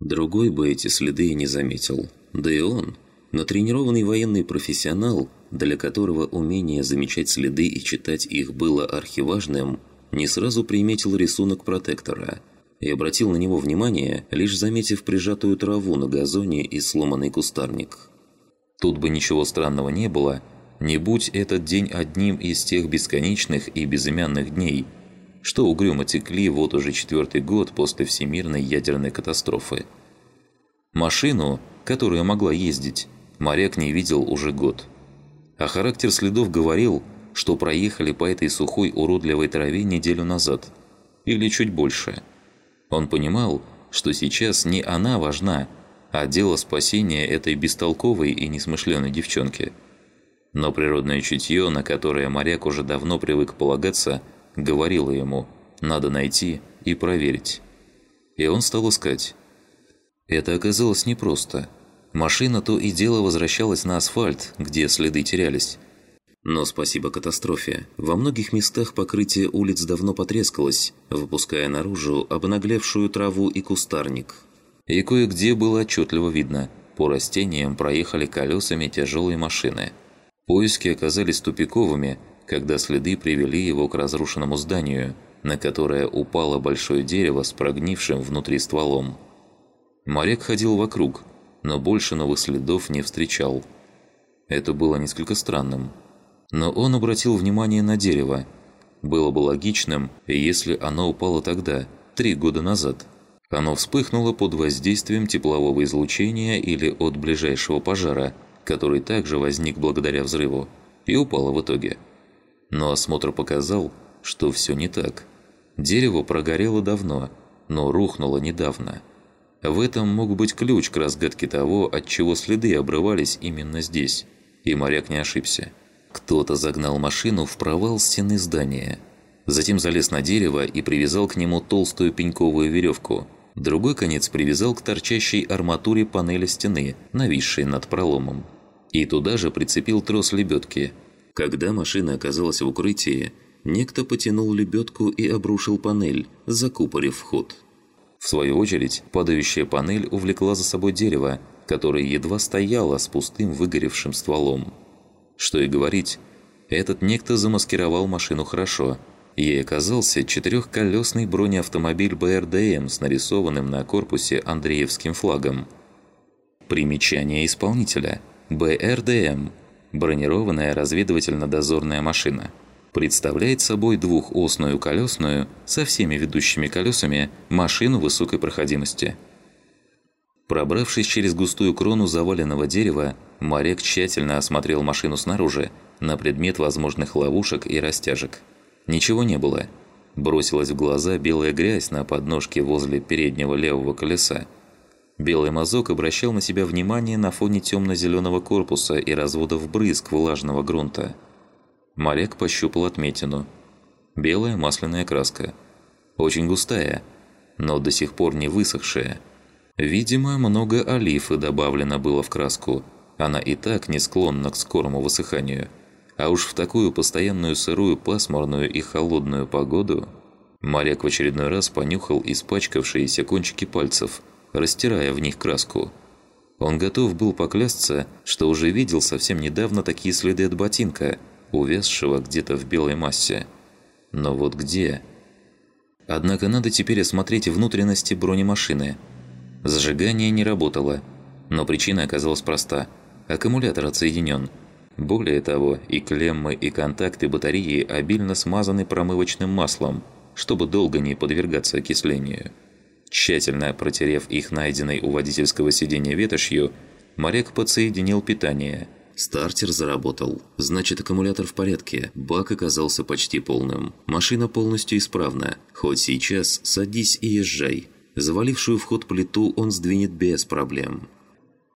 Другой бы эти следы и не заметил. Да и он, натренированный военный профессионал, для которого умение замечать следы и читать их было архиважным, не сразу приметил рисунок протектора и обратил на него внимание, лишь заметив прижатую траву на газоне и сломанный кустарник. Тут бы ничего странного не было, не будь этот день одним из тех бесконечных и безымянных дней – что угрюмо текли вот уже четвертый год после всемирной ядерной катастрофы. Машину, которая могла ездить, моряк не видел уже год. А характер следов говорил, что проехали по этой сухой уродливой траве неделю назад. Или чуть больше. Он понимал, что сейчас не она важна, а дело спасения этой бестолковой и несмышленой девчонки. Но природное чутье, на которое моряк уже давно привык полагаться – говорила ему «надо найти и проверить». И он стал искать. Это оказалось непросто. Машина то и дело возвращалась на асфальт, где следы терялись. Но спасибо катастрофе, во многих местах покрытие улиц давно потрескалось, выпуская наружу обнаглевшую траву и кустарник. И кое-где было отчетливо видно, по растениям проехали колесами тяжелые машины. Поиски оказались тупиковыми, когда следы привели его к разрушенному зданию, на которое упало большое дерево с прогнившим внутри стволом. Моряк ходил вокруг, но больше новых следов не встречал. Это было несколько странным. Но он обратил внимание на дерево. Было бы логичным, если оно упало тогда, три года назад. Оно вспыхнуло под воздействием теплового излучения или от ближайшего пожара, который также возник благодаря взрыву, и упало в итоге. Но осмотр показал, что все не так. Дерево прогорело давно, но рухнуло недавно. В этом мог быть ключ к разгадке того, от чего следы обрывались именно здесь. И моряк не ошибся. Кто-то загнал машину в провал стены здания. Затем залез на дерево и привязал к нему толстую пеньковую веревку. Другой конец привязал к торчащей арматуре панели стены, нависшей над проломом. И туда же прицепил трос лебедки – когда машина оказалась в укрытии, некто потянул лебедку и обрушил панель, закупорив вход. В свою очередь, падающая панель увлекла за собой дерево, которое едва стояло с пустым выгоревшим стволом. Что и говорить, этот некто замаскировал машину хорошо. Ей оказался четырехколесный бронеавтомобиль БРДМ с нарисованным на корпусе Андреевским флагом. Примечание исполнителя. БРДМ – бронированная разведывательно-дозорная машина. Представляет собой двухосную колесную со всеми ведущими колесами машину высокой проходимости. Пробравшись через густую крону заваленного дерева, моряк тщательно осмотрел машину снаружи на предмет возможных ловушек и растяжек. Ничего не было. Бросилась в глаза белая грязь на подножке возле переднего левого колеса, Белый мазок обращал на себя внимание на фоне темно-зеленого корпуса и разводов брызг влажного грунта. Моряк пощупал отметину. Белая масляная краска. Очень густая, но до сих пор не высохшая. Видимо, много олифы добавлено было в краску. Она и так не склонна к скорому высыханию. А уж в такую постоянную сырую, пасмурную и холодную погоду... Моряк в очередной раз понюхал испачкавшиеся кончики пальцев – растирая в них краску. Он готов был поклясться, что уже видел совсем недавно такие следы от ботинка, увязшего где-то в белой массе. Но вот где? Однако надо теперь осмотреть внутренности бронемашины. Зажигание не работало, но причина оказалась проста. Аккумулятор отсоединен. Более того, и клеммы, и контакты батареи обильно смазаны промывочным маслом, чтобы долго не подвергаться окислению. Тщательно протерев их найденной у водительского сиденья ветошью, моряк подсоединил питание. Стартер заработал. Значит, аккумулятор в порядке. Бак оказался почти полным. Машина полностью исправна. Хоть сейчас садись и езжай. Завалившую вход плиту он сдвинет без проблем.